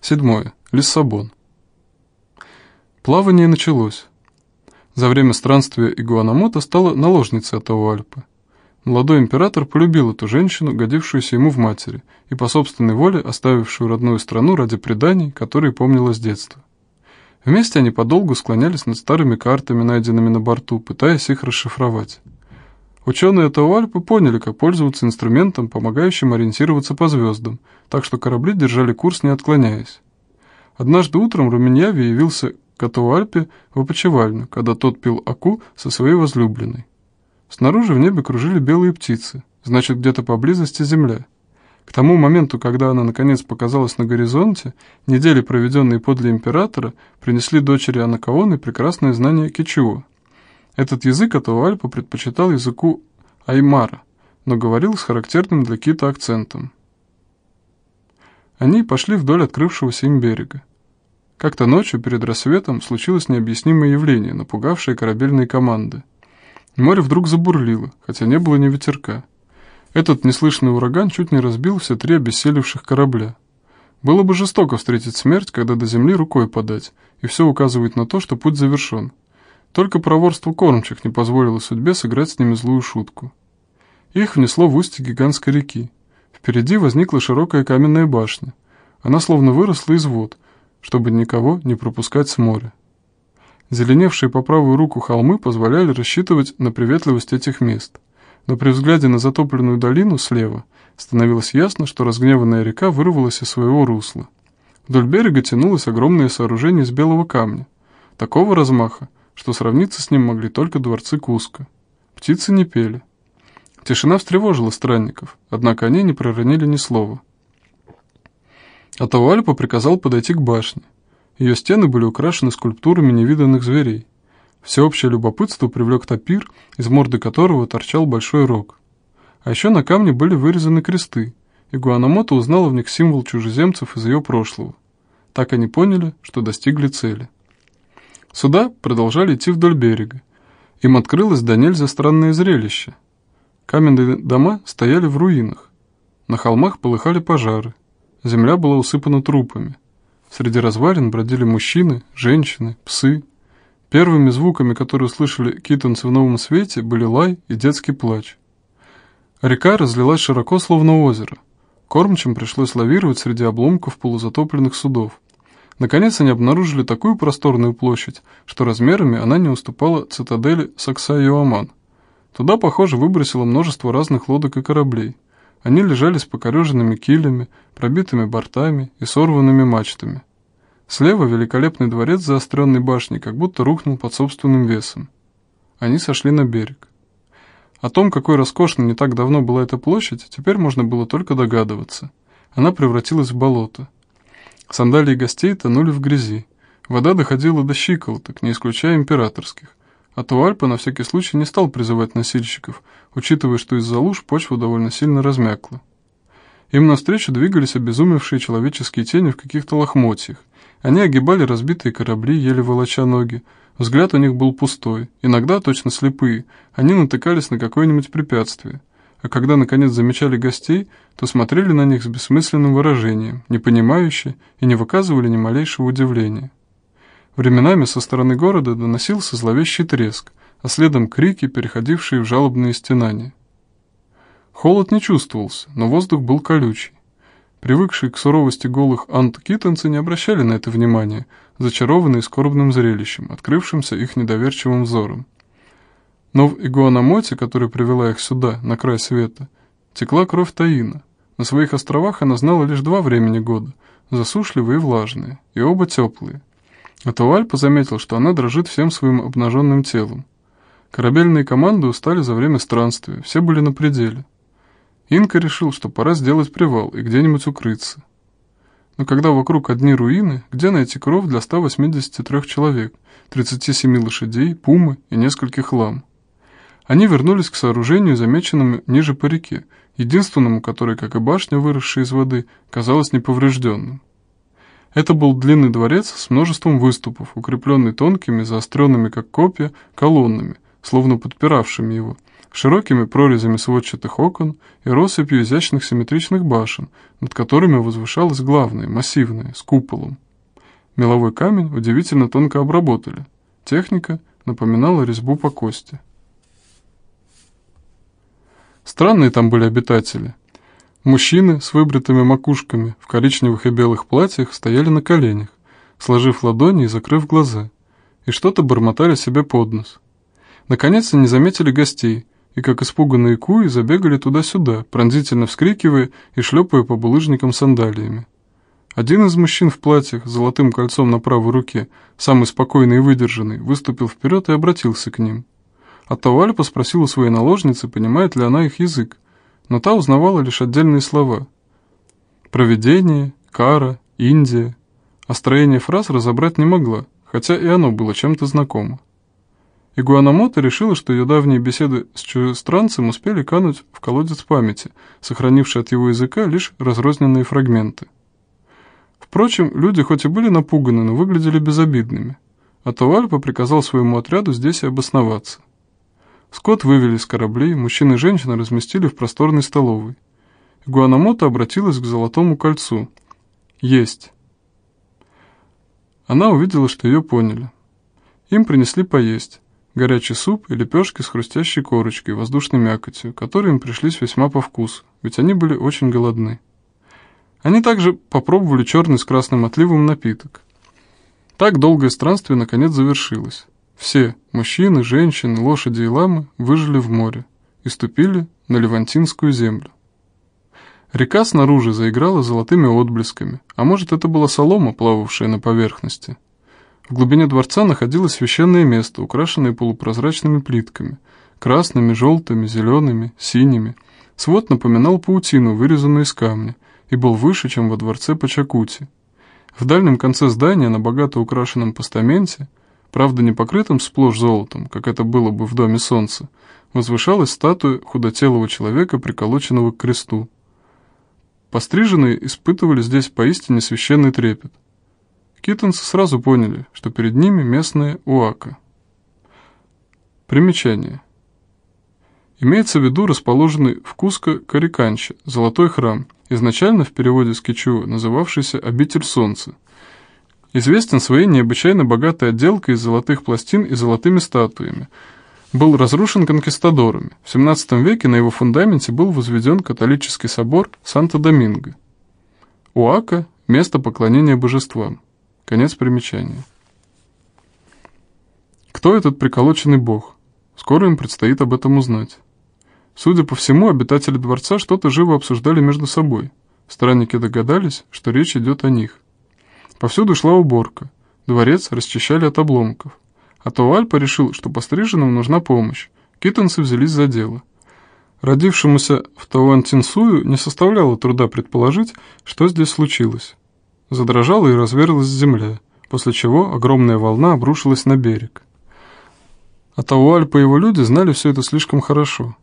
Седьмое. Лиссабон. Плавание началось. За время странствия Игуанамото стала наложницей Атауальпы. Молодой император полюбил эту женщину, годившуюся ему в матери, и по собственной воле оставившую родную страну ради преданий, которые помнила с детства. Вместе они подолгу склонялись над старыми картами, найденными на борту, пытаясь их расшифровать. Ученые Атауальпы поняли, как пользоваться инструментом, помогающим ориентироваться по звездам, так что корабли держали курс, не отклоняясь. Однажды утром Руменьяви явился к Атауальпе в опочивальню, когда тот пил аку со своей возлюбленной. Снаружи в небе кружили белые птицы, значит, где-то поблизости земля. К тому моменту, когда она наконец показалась на горизонте, недели, проведенные подле императора, принесли дочери Анакаоны прекрасное знание кичуа. Этот язык Атауальпа предпочитал языку аймара, но говорил с характерным для кита акцентом. Они пошли вдоль открывшегося им берега. Как-то ночью перед рассветом случилось необъяснимое явление, напугавшее корабельные команды. Море вдруг забурлило, хотя не было ни ветерка. Этот неслышный ураган чуть не разбил все три обессилевших корабля. Было бы жестоко встретить смерть, когда до земли рукой подать, и все указывает на то, что путь завершен. Только проворство кормчих не позволило судьбе сыграть с ними злую шутку. Их внесло в устье гигантской реки. Впереди возникла широкая каменная башня. Она словно выросла из вод, чтобы никого не пропускать с моря. Зеленевшие по правую руку холмы позволяли рассчитывать на приветливость этих мест. Но при взгляде на затопленную долину слева становилось ясно, что разгневанная река вырвалась из своего русла. Вдоль берега тянулось огромное сооружение из белого камня, такого размаха, что сравниться с ним могли только дворцы Куска. Птицы не пели. Тишина встревожила странников, однако они не проронили ни слова. Атауальпа приказал подойти к башне. Ее стены были украшены скульптурами невиданных зверей. Всеобщее любопытство привлек топир, из морды которого торчал большой рог. А еще на камне были вырезаны кресты, и Гуанамото узнала в них символ чужеземцев из ее прошлого. Так они поняли, что достигли цели. Суда продолжали идти вдоль берега. Им открылось до нельзя странное зрелище. Каменные дома стояли в руинах. На холмах полыхали пожары. Земля была усыпана трупами. Среди развалин бродили мужчины, женщины, псы. Первыми звуками, которые услышали китонцы в новом свете, были лай и детский плач. Река разлилась широко, словно озеро. Кормчим пришлось лавировать среди обломков полузатопленных судов. Наконец они обнаружили такую просторную площадь, что размерами она не уступала цитадели Сакса-Юаман. Туда, похоже, выбросило множество разных лодок и кораблей. Они лежали с покореженными килями, пробитыми бортами и сорванными мачтами. Слева великолепный дворец заостренной башни как будто рухнул под собственным весом. Они сошли на берег. О том, какой роскошной не так давно была эта площадь, теперь можно было только догадываться. Она превратилась в болото. Сандалии гостей тонули в грязи. Вода доходила до щиколоток, не исключая императорских. А Туальпа на всякий случай не стал призывать носильщиков, учитывая, что из-за луж почва довольно сильно размякла. Им навстречу двигались обезумевшие человеческие тени в каких-то лохмотьях. Они огибали разбитые корабли, еле волоча ноги. Взгляд у них был пустой, иногда точно слепые, они натыкались на какое-нибудь препятствие. А когда наконец замечали гостей, то смотрели на них с бессмысленным выражением, непонимающе и не выказывали ни малейшего удивления. Временами со стороны города доносился зловещий треск, а следом крики, переходившие в жалобные стенания. Холод не чувствовался, но воздух был колючий. Привыкшие к суровости голых ант-китонцы не обращали на это внимания, зачарованные скорбным зрелищем, открывшимся их недоверчивым взором. Но в Игуанамоте, которая привела их сюда, на край света, текла кровь Таина. На своих островах она знала лишь два времени года, засушливые и влажные, и оба теплые. А Туальпа заметил, что она дрожит всем своим обнаженным телом. Корабельные команды устали за время странствия, все были на пределе. Инка решил, что пора сделать привал и где-нибудь укрыться. Но когда вокруг одни руины, где найти кров для 183 человек, 37 лошадей, пумы и нескольких лам? Они вернулись к сооружению, замеченному ниже по реке, единственному, которое, как и башня, выросшая из воды, казалось неповрежденным. Это был длинный дворец с множеством выступов, укрепленный тонкими, заостренными, как копья, колоннами, словно подпиравшими его, широкими прорезями сводчатых окон и россыпью изящных симметричных башен, над которыми возвышалась главная, массивная, с куполом. Меловой камень удивительно тонко обработали. Техника напоминала резьбу по кости. Странные там были обитатели. Мужчины с выбритыми макушками в коричневых и белых платьях стояли на коленях, сложив ладони и закрыв глаза, и что-то бормотали себе под нос. Наконец они заметили гостей, и как испуганные куи забегали туда-сюда, пронзительно вскрикивая и шлепая по булыжникам сандалиями. Один из мужчин в платьях с золотым кольцом на правой руке, самый спокойный и выдержанный, выступил вперед и обратился к ним. А Тавальпа спросил у своей наложницы, понимает ли она их язык, но та узнавала лишь отдельные слова. Провидение, кара, Индия. А строение фраз разобрать не могла, хотя и оно было чем-то знакомо. Игуанамото решила, что ее давние беседы с чужестранцем успели кануть в колодец памяти, сохранивший от его языка лишь разрозненные фрагменты. Впрочем, люди хоть и были напуганы, но выглядели безобидными, а Тавальпа приказал своему отряду здесь и обосноваться. Скот вывели с кораблей, мужчины и женщины разместили в просторной столовой. Гуанамото обратилась к золотому кольцу. «Есть». Она увидела, что ее поняли. Им принесли поесть. Горячий суп и лепешки с хрустящей корочкой воздушной мякотью, которые им пришлись весьма по вкусу, ведь они были очень голодны. Они также попробовали черный с красным отливом напиток. Так долгое странствие наконец завершилось. Все, мужчины, женщины, лошади и ламы, выжили в море и ступили на Левантинскую землю. Река снаружи заиграла золотыми отблесками, а может это была солома, плававшая на поверхности. В глубине дворца находилось священное место, украшенное полупрозрачными плитками, красными, желтыми, зелеными, синими. Свод напоминал паутину, вырезанную из камня, и был выше, чем во дворце Пачакути. В дальнем конце здания, на богато украшенном постаменте, правда не покрытым сплошь золотом, как это было бы в Доме Солнца, возвышалась статуя худотелого человека, приколоченного к кресту. Постриженные испытывали здесь поистине священный трепет. Китонцы сразу поняли, что перед ними местная Уака. Примечание. Имеется в виду расположенный в Куско Кариканче, золотой храм, изначально в переводе с кичуа называвшийся «Обитель солнца», Известен своей необычайно богатой отделкой из золотых пластин и золотыми статуями. Был разрушен конкистадорами. В XVII веке на его фундаменте был возведен католический собор Санто-Доминго. Уака – место поклонения божествам. Конец примечания. Кто этот приколоченный бог? Скоро им предстоит об этом узнать. Судя по всему, обитатели дворца что-то живо обсуждали между собой. Странники догадались, что речь идет о них – Повсюду шла уборка. Дворец расчищали от обломков. А то Альпа решил, что постриженным нужна помощь. Китонцы взялись за дело. Родившемуся в Тауантинсую не составляло труда предположить, что здесь случилось. Задрожала и разверзлась земля, после чего огромная волна обрушилась на берег. А Тауальпа и его люди знали все это слишком хорошо.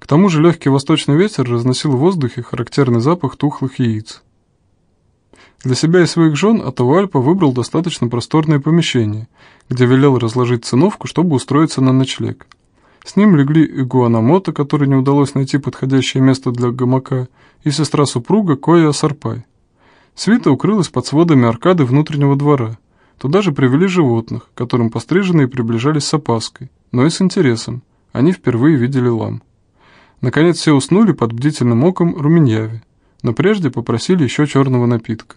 К тому же легкий восточный ветер разносил в воздухе характерный запах тухлых яиц. Для себя и своих жен Атавальпа выбрал достаточно просторное помещение, где велел разложить циновку, чтобы устроиться на ночлег. С ним легли и Гуанамото, которой не удалось найти подходящее место для гамака, и сестра супруга Коя Сарпай. Свита укрылась под сводами аркады внутреннего двора. Туда же привели животных, которым постриженные приближались с опаской, но и с интересом. Они впервые видели лам. Наконец все уснули под бдительным оком Руменьяви, но прежде попросили еще черного напитка.